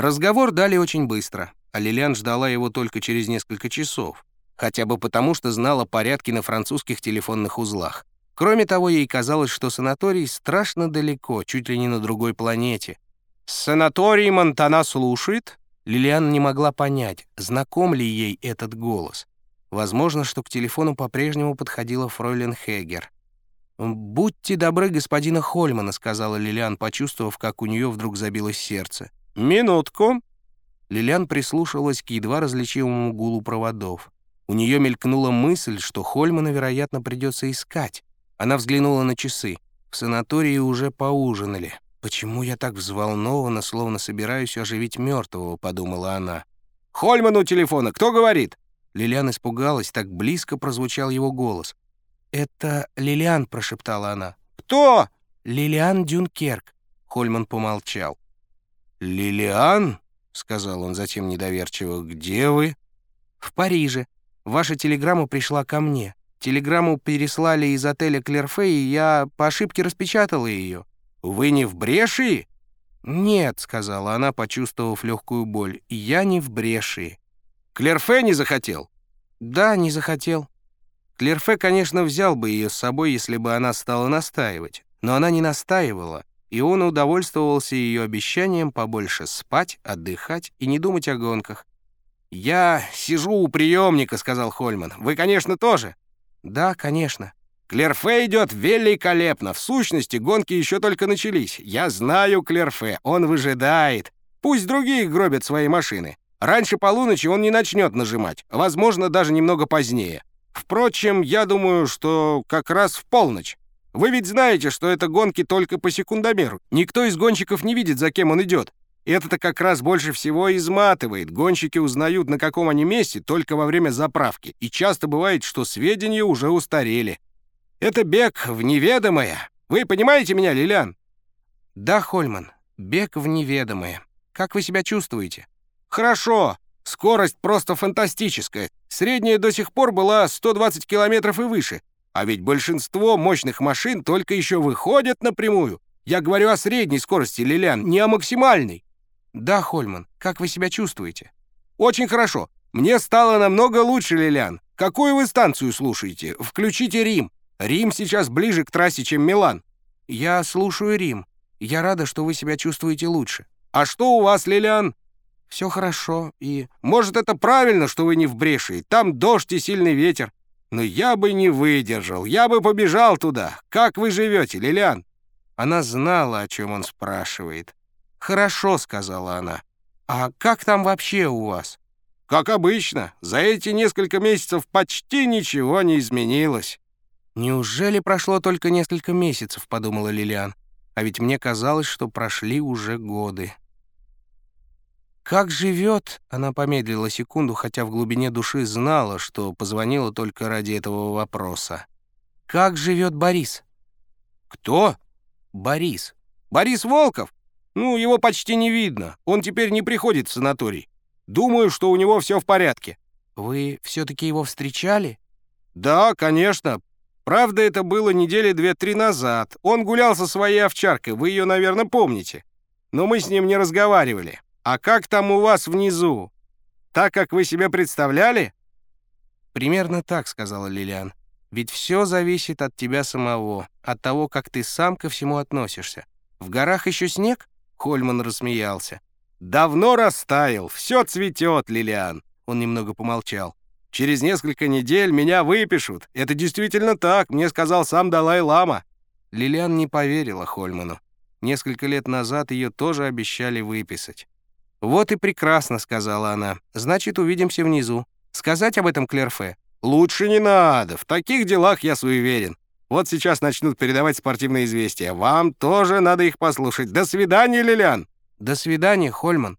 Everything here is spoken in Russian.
Разговор дали очень быстро, а Лилиан ждала его только через несколько часов, хотя бы потому, что знала порядки на французских телефонных узлах. Кроме того, ей казалось, что санаторий страшно далеко, чуть ли не на другой планете. «Санаторий Монтана слушает?» Лилиан не могла понять, знаком ли ей этот голос. Возможно, что к телефону по-прежнему подходила фройлен Хегер. «Будьте добры господина Хольмана», — сказала Лилиан, почувствовав, как у нее вдруг забилось сердце. «Минутку». Лилиан прислушалась к едва различимому гулу проводов. У нее мелькнула мысль, что Хольмана, вероятно, придется искать. Она взглянула на часы. В санатории уже поужинали. «Почему я так взволнована, словно собираюсь оживить мертвого?» — подумала она. «Хольман у телефона! Кто говорит?» Лилиан испугалась, так близко прозвучал его голос. «Это Лилиан», — прошептала она. «Кто?» «Лилиан Дюнкерк», — Хольман помолчал. «Лилиан?» — сказал он затем недоверчиво. «Где вы?» «В Париже. Ваша телеграмма пришла ко мне. Телеграмму переслали из отеля Клерфе, и я по ошибке распечатала ее». «Вы не в Брешии?» «Нет», — сказала она, почувствовав легкую боль. «Я не в Брешии». «Клерфе не захотел?» «Да, не захотел». Клерфе, конечно, взял бы ее с собой, если бы она стала настаивать. Но она не настаивала, и он удовольствовался ее обещанием побольше спать, отдыхать и не думать о гонках. «Я сижу у приемника», — сказал Хольман. «Вы, конечно, тоже?» «Да, конечно». «Клерфе идет великолепно. В сущности, гонки еще только начались. Я знаю Клерфе, он выжидает. Пусть другие гробят свои машины. Раньше полуночи он не начнет нажимать, возможно, даже немного позднее. Впрочем, я думаю, что как раз в полночь. Вы ведь знаете, что это гонки только по секундомеру. Никто из гонщиков не видит, за кем он идет. Это-то как раз больше всего изматывает. Гонщики узнают, на каком они месте, только во время заправки. И часто бывает, что сведения уже устарели. Это бег в неведомое. Вы понимаете меня, Лилиан? Да, Хольман, бег в неведомое. Как вы себя чувствуете? Хорошо. Скорость просто фантастическая. Средняя до сих пор была 120 километров и выше. А ведь большинство мощных машин только еще выходят напрямую. Я говорю о средней скорости, Лилиан, не о максимальной. Да, Хольман, как вы себя чувствуете? Очень хорошо. Мне стало намного лучше, Лилиан. Какую вы станцию слушаете? Включите Рим. Рим сейчас ближе к трассе, чем Милан. Я слушаю Рим. Я рада, что вы себя чувствуете лучше. А что у вас, Лилиан? Все хорошо и... Может, это правильно, что вы не в Брешии? Там дождь и сильный ветер. Но я бы не выдержал, я бы побежал туда. Как вы живете, Лилиан?» Она знала, о чем он спрашивает. «Хорошо», — сказала она. «А как там вообще у вас?» «Как обычно. За эти несколько месяцев почти ничего не изменилось». «Неужели прошло только несколько месяцев?» — подумала Лилиан. «А ведь мне казалось, что прошли уже годы». «Как живет?» — она помедлила секунду, хотя в глубине души знала, что позвонила только ради этого вопроса. «Как живет Борис?» «Кто?» «Борис». «Борис Волков? Ну, его почти не видно. Он теперь не приходит в санаторий. Думаю, что у него все в порядке». «Вы все-таки его встречали?» «Да, конечно. Правда, это было недели две-три назад. Он гулял со своей овчаркой, вы ее, наверное, помните. Но мы с ним не разговаривали». «А как там у вас внизу? Так, как вы себе представляли?» «Примерно так», — сказала Лилиан. «Ведь все зависит от тебя самого, от того, как ты сам ко всему относишься. В горах еще снег?» — Хольман рассмеялся. «Давно растаял, все цветет, Лилиан», — он немного помолчал. «Через несколько недель меня выпишут. Это действительно так, мне сказал сам Далай-Лама». Лилиан не поверила Хольману. Несколько лет назад ее тоже обещали выписать. «Вот и прекрасно», — сказала она. «Значит, увидимся внизу. Сказать об этом Клерфе?» «Лучше не надо. В таких делах я суеверен. Вот сейчас начнут передавать спортивные известия. Вам тоже надо их послушать. До свидания, Лилиан!» «До свидания, Хольман».